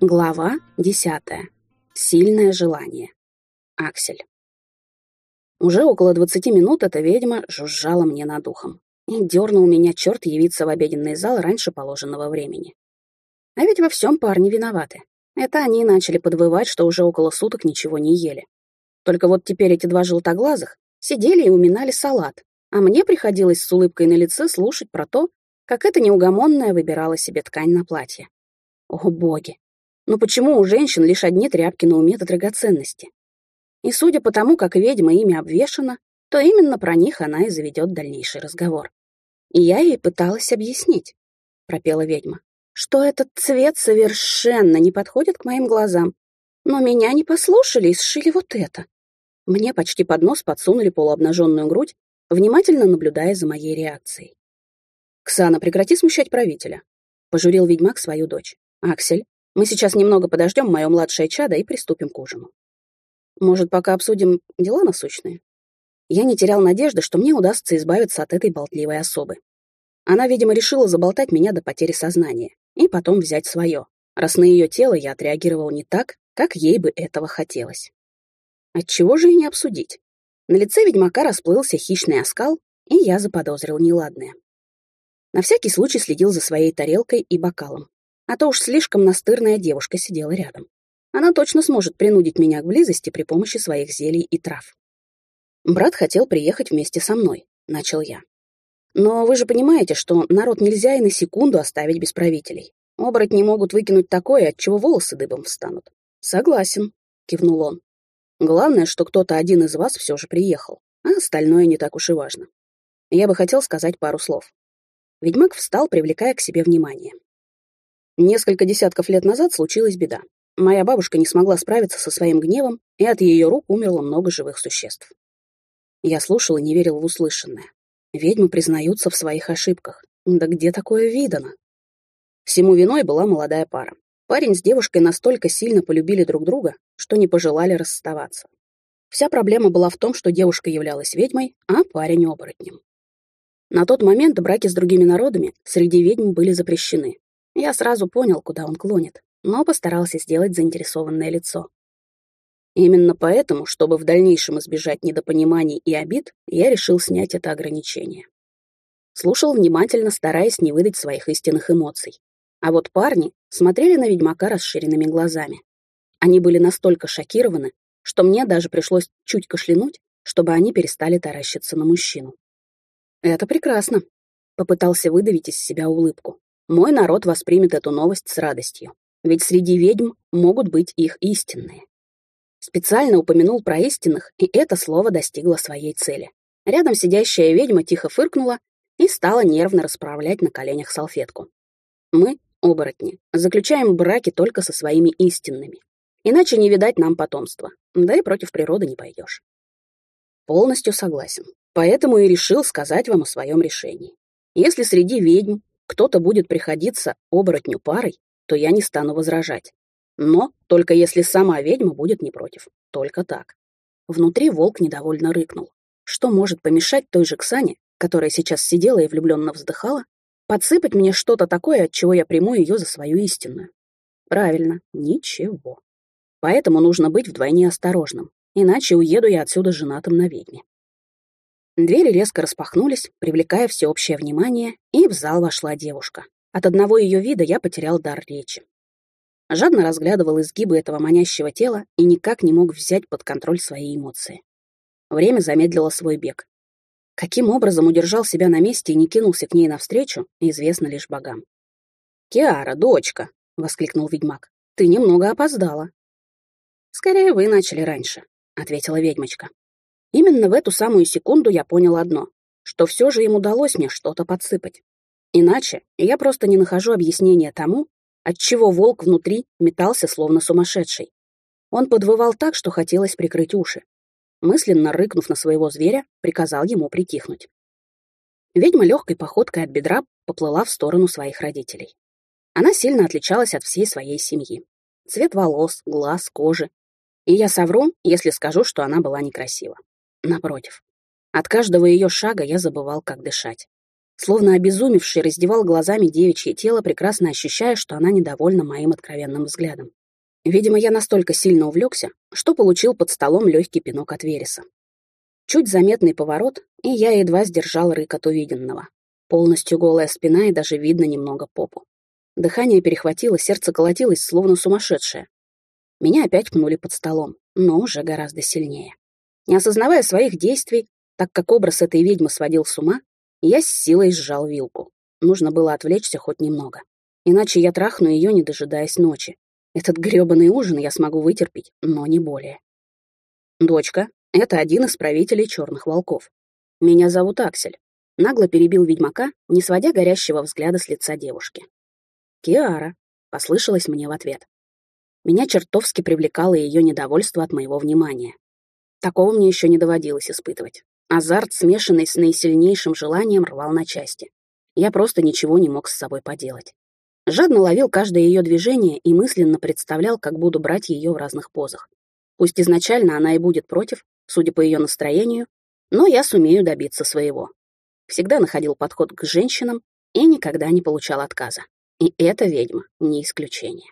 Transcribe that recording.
Глава десятая. Сильное желание. Аксель. Уже около двадцати минут эта ведьма жужжала мне над ухом и дернул меня черт явиться в обеденный зал раньше положенного времени. А ведь во всем парни виноваты. Это они начали подвывать, что уже около суток ничего не ели. Только вот теперь эти два желтоглазых сидели и уминали салат, а мне приходилось с улыбкой на лице слушать про то, как эта неугомонная выбирала себе ткань на платье. О, боги! Но почему у женщин лишь одни тряпки на уме до драгоценности? И судя по тому, как ведьма ими обвешана, то именно про них она и заведет дальнейший разговор. И я ей пыталась объяснить, — пропела ведьма, — что этот цвет совершенно не подходит к моим глазам. Но меня не послушали и сшили вот это. Мне почти под нос подсунули полуобнаженную грудь, внимательно наблюдая за моей реакцией. «Ксана, прекрати смущать правителя», — пожурил ведьмак свою дочь. «Аксель, мы сейчас немного подождем мое младшее чадо и приступим к ужину. Может, пока обсудим дела насущные? Я не терял надежды, что мне удастся избавиться от этой болтливой особы. Она, видимо, решила заболтать меня до потери сознания и потом взять свое, раз на ее тело я отреагировал не так, как ей бы этого хотелось. Отчего же и не обсудить? На лице ведьмака расплылся хищный оскал, и я заподозрил неладное. На всякий случай следил за своей тарелкой и бокалом, а то уж слишком настырная девушка сидела рядом. Она точно сможет принудить меня к близости при помощи своих зелий и трав. Брат хотел приехать вместе со мной, начал я. Но вы же понимаете, что народ нельзя и на секунду оставить без правителей. Оборотни могут выкинуть такое, от чего волосы дыбом встанут. Согласен, кивнул он. Главное, что кто-то один из вас все же приехал, а остальное не так уж и важно. Я бы хотел сказать пару слов. Ведьмак встал, привлекая к себе внимание. Несколько десятков лет назад случилась беда. Моя бабушка не смогла справиться со своим гневом, и от ее рук умерло много живых существ. Я слушал и не верил в услышанное. Ведьмы признаются в своих ошибках. Да где такое видано? Всему виной была молодая пара. Парень с девушкой настолько сильно полюбили друг друга, что не пожелали расставаться. Вся проблема была в том, что девушка являлась ведьмой, а парень — оборотнем. На тот момент браки с другими народами среди ведьм были запрещены, я сразу понял, куда он клонит, но постарался сделать заинтересованное лицо. Именно поэтому, чтобы в дальнейшем избежать недопониманий и обид, я решил снять это ограничение. Слушал внимательно, стараясь не выдать своих истинных эмоций. А вот парни смотрели на ведьмака расширенными глазами. Они были настолько шокированы, что мне даже пришлось чуть кашлянуть, чтобы они перестали таращиться на мужчину. «Это прекрасно», — попытался выдавить из себя улыбку. Мой народ воспримет эту новость с радостью, ведь среди ведьм могут быть их истинные. Специально упомянул про истинных, и это слово достигло своей цели. Рядом сидящая ведьма тихо фыркнула и стала нервно расправлять на коленях салфетку. Мы, оборотни, заключаем браки только со своими истинными. Иначе не видать нам потомства, да и против природы не пойдешь. Полностью согласен. Поэтому и решил сказать вам о своем решении. Если среди ведьм кто-то будет приходиться оборотню парой, то я не стану возражать. Но только если сама ведьма будет не против. Только так. Внутри волк недовольно рыкнул. Что может помешать той же Ксане, которая сейчас сидела и влюбленно вздыхала, подсыпать мне что-то такое, от чего я приму ее за свою истинную? Правильно, ничего. Поэтому нужно быть вдвойне осторожным, иначе уеду я отсюда женатым на ведьме. Двери резко распахнулись, привлекая всеобщее внимание, и в зал вошла девушка. От одного ее вида я потерял дар речи. Жадно разглядывал изгибы этого манящего тела и никак не мог взять под контроль свои эмоции. Время замедлило свой бег. Каким образом удержал себя на месте и не кинулся к ней навстречу, известно лишь богам. «Киара, дочка!» — воскликнул ведьмак. «Ты немного опоздала». «Скорее вы начали раньше», — ответила ведьмочка. Именно в эту самую секунду я понял одно, что все же им удалось мне что-то подсыпать. Иначе я просто не нахожу объяснения тому, отчего волк внутри метался словно сумасшедший. Он подвывал так, что хотелось прикрыть уши. Мысленно рыкнув на своего зверя, приказал ему притихнуть. Ведьма легкой походкой от бедра поплыла в сторону своих родителей. Она сильно отличалась от всей своей семьи. Цвет волос, глаз, кожи. И я совру, если скажу, что она была некрасива. Напротив, от каждого ее шага я забывал, как дышать. Словно обезумевший раздевал глазами девичье тело, прекрасно ощущая, что она недовольна моим откровенным взглядом. Видимо, я настолько сильно увлекся, что получил под столом легкий пинок от Вереса. Чуть заметный поворот, и я едва сдержал рык от увиденного. Полностью голая спина и даже видно немного попу. Дыхание перехватило, сердце колотилось, словно сумасшедшее. Меня опять пнули под столом, но уже гораздо сильнее. Не осознавая своих действий, так как образ этой ведьмы сводил с ума, я с силой сжал вилку. Нужно было отвлечься хоть немного. Иначе я трахну ее, не дожидаясь ночи. Этот грёбаный ужин я смогу вытерпеть, но не более. Дочка — это один из правителей черных волков. Меня зовут Аксель. Нагло перебил ведьмака, не сводя горящего взгляда с лица девушки. «Киара», — послышалось мне в ответ. Меня чертовски привлекало ее недовольство от моего внимания. Такого мне еще не доводилось испытывать. Азарт, смешанный с наисильнейшим желанием, рвал на части. Я просто ничего не мог с собой поделать. Жадно ловил каждое ее движение и мысленно представлял, как буду брать ее в разных позах. Пусть изначально она и будет против, судя по ее настроению, но я сумею добиться своего. Всегда находил подход к женщинам и никогда не получал отказа. И эта ведьма не исключение.